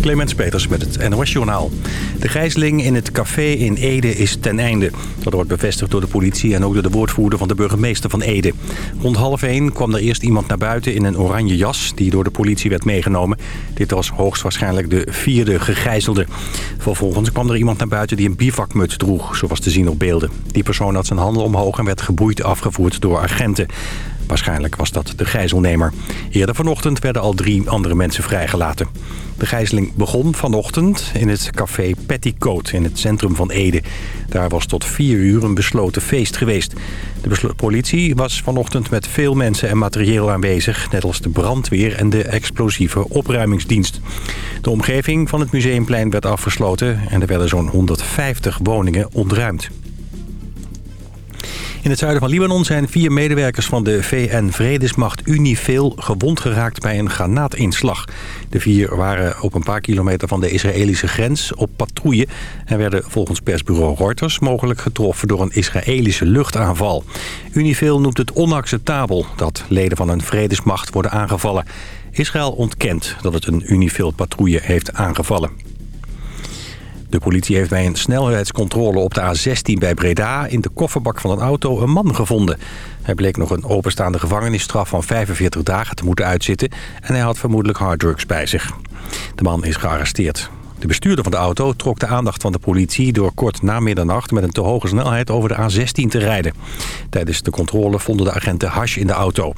Clemens Peters met het NOS Journaal. De gijzeling in het café in Ede is ten einde. Dat wordt bevestigd door de politie en ook door de woordvoerder van de burgemeester van Ede. Rond half één kwam er eerst iemand naar buiten in een oranje jas... die door de politie werd meegenomen. Dit was hoogstwaarschijnlijk de vierde gegijzelde. Vervolgens kwam er iemand naar buiten die een bivakmuts droeg... zoals te zien op beelden. Die persoon had zijn handen omhoog en werd geboeid afgevoerd door agenten. Waarschijnlijk was dat de gijzelnemer. Eerder vanochtend werden al drie andere mensen vrijgelaten. De gijzeling begon vanochtend in het café Petticoat in het centrum van Ede. Daar was tot vier uur een besloten feest geweest. De politie was vanochtend met veel mensen en materieel aanwezig... net als de brandweer en de explosieve opruimingsdienst. De omgeving van het Museumplein werd afgesloten... en er werden zo'n 150 woningen ontruimd. In het zuiden van Libanon zijn vier medewerkers van de VN-vredesmacht Unifil gewond geraakt bij een granaatinslag. De vier waren op een paar kilometer van de Israëlische grens op patrouille... en werden volgens persbureau Reuters mogelijk getroffen door een Israëlische luchtaanval. Unifil noemt het onacceptabel dat leden van een vredesmacht worden aangevallen. Israël ontkent dat het een Unifil-patrouille heeft aangevallen. De politie heeft bij een snelheidscontrole op de A16 bij Breda... in de kofferbak van een auto een man gevonden. Hij bleek nog een openstaande gevangenisstraf van 45 dagen te moeten uitzitten... en hij had vermoedelijk harddrugs bij zich. De man is gearresteerd. De bestuurder van de auto trok de aandacht van de politie... door kort na middernacht met een te hoge snelheid over de A16 te rijden. Tijdens de controle vonden de agenten hash in de auto.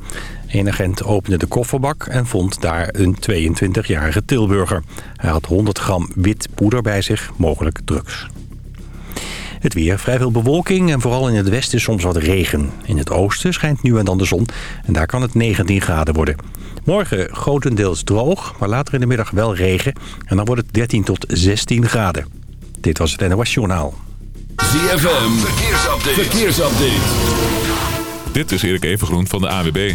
Een agent opende de kofferbak en vond daar een 22-jarige Tilburger. Hij had 100 gram wit poeder bij zich, mogelijk drugs. Het weer, vrij veel bewolking en vooral in het westen soms wat regen. In het oosten schijnt nu en dan de zon en daar kan het 19 graden worden. Morgen grotendeels droog, maar later in de middag wel regen. En dan wordt het 13 tot 16 graden. Dit was het NOS Journaal. ZFM, verkeersupdate. verkeersupdate. Dit is Erik Evengroen van de AWB.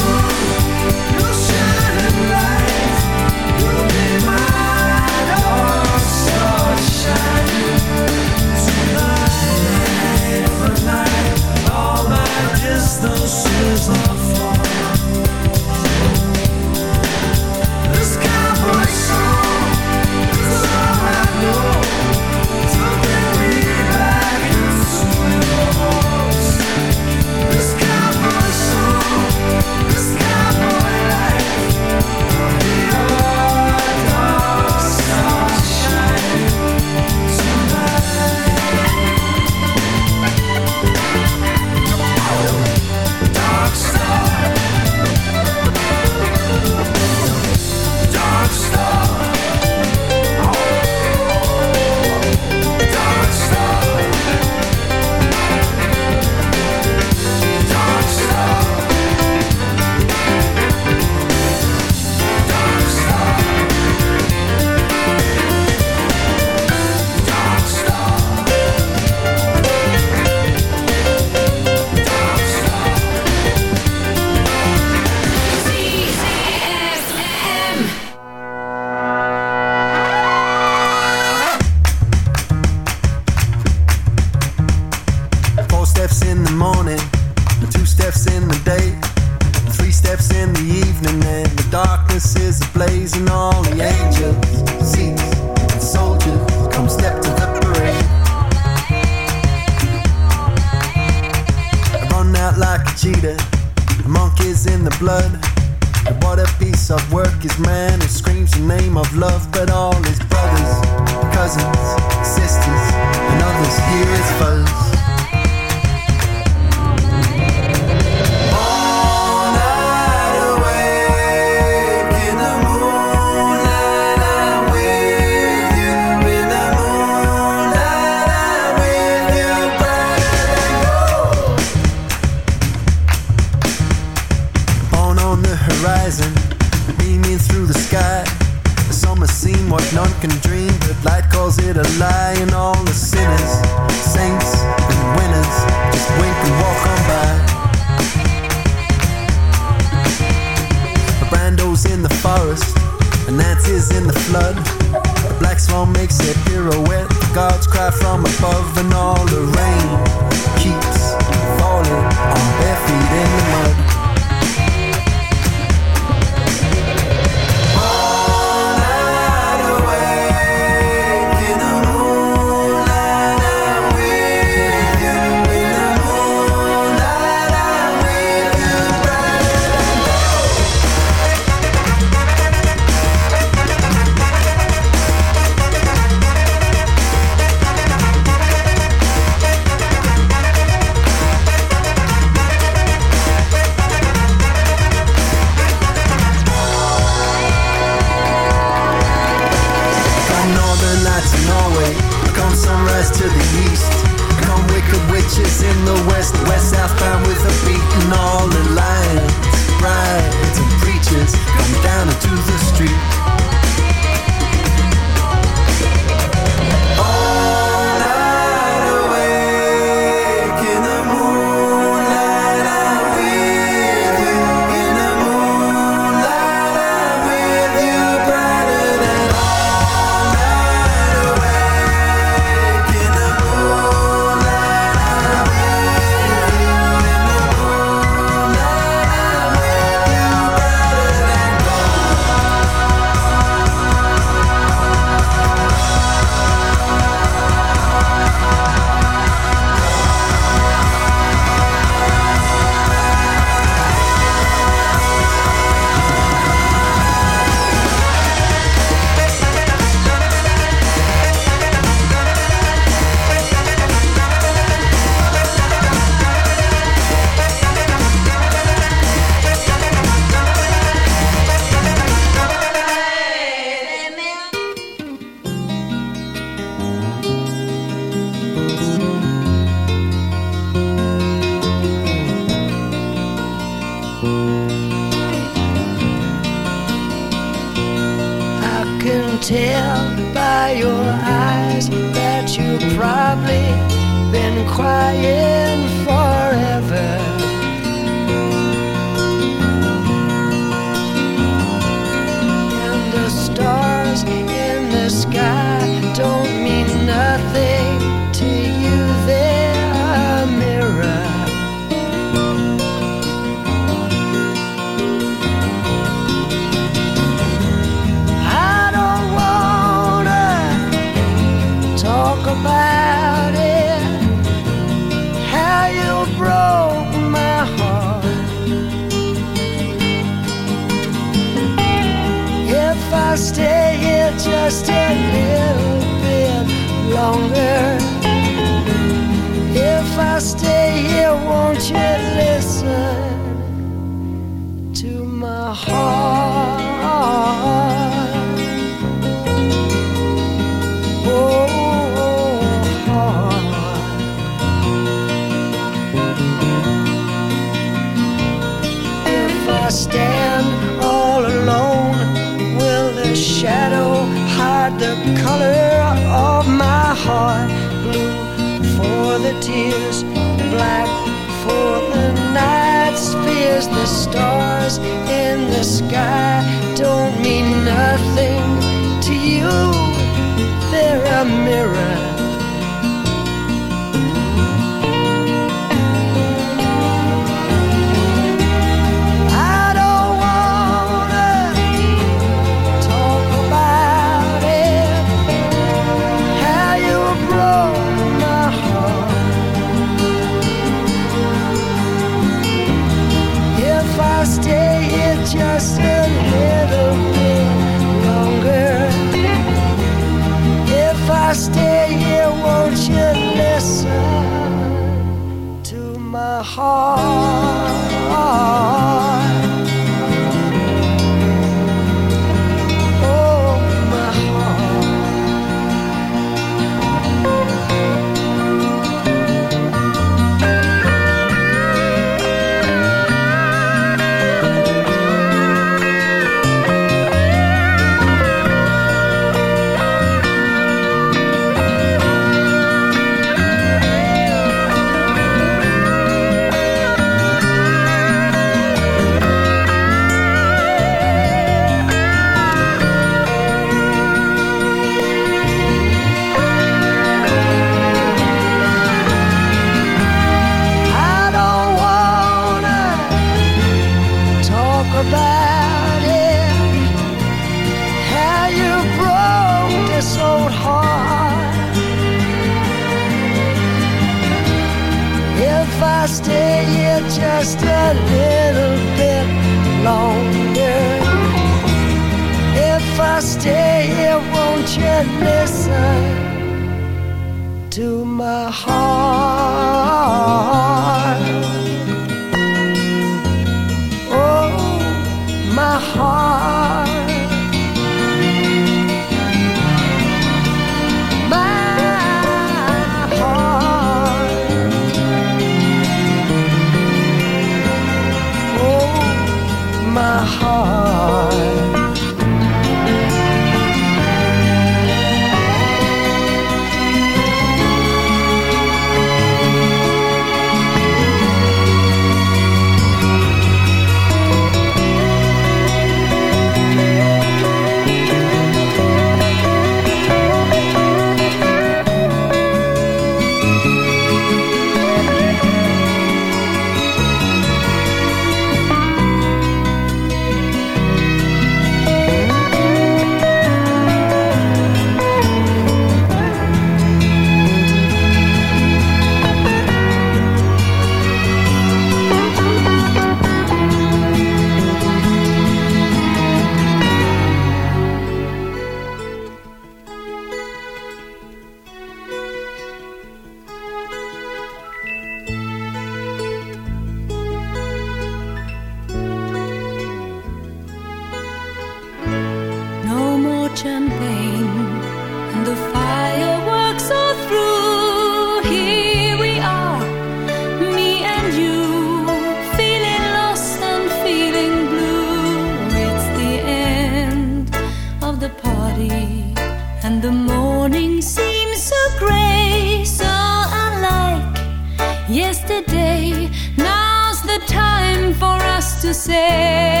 Day. Now's the time for us to say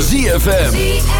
ZFM.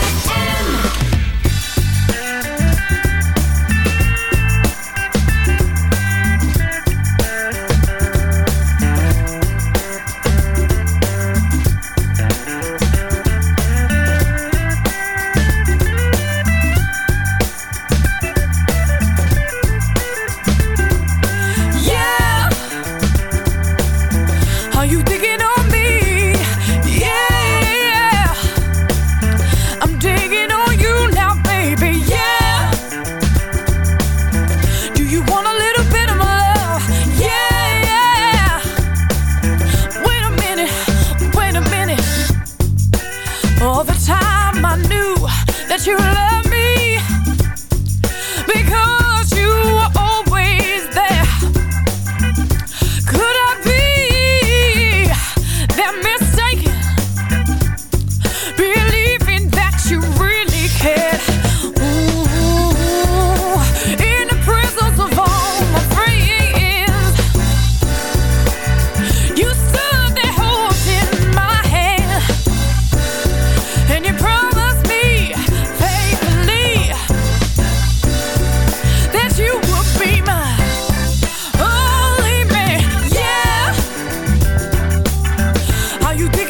you dig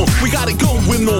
on. We got it going on.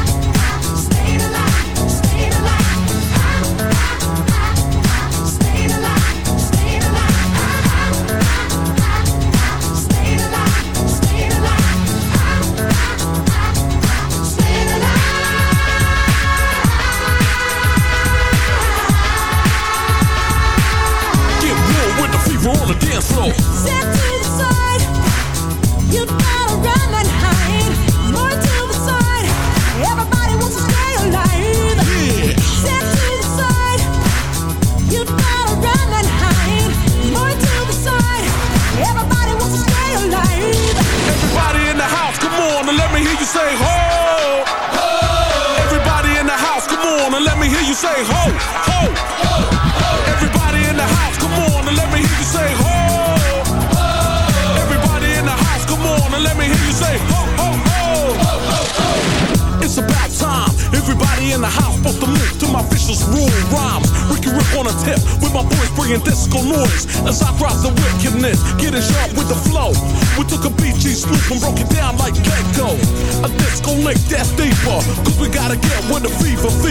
floor. for. Cause we gotta get one with for free.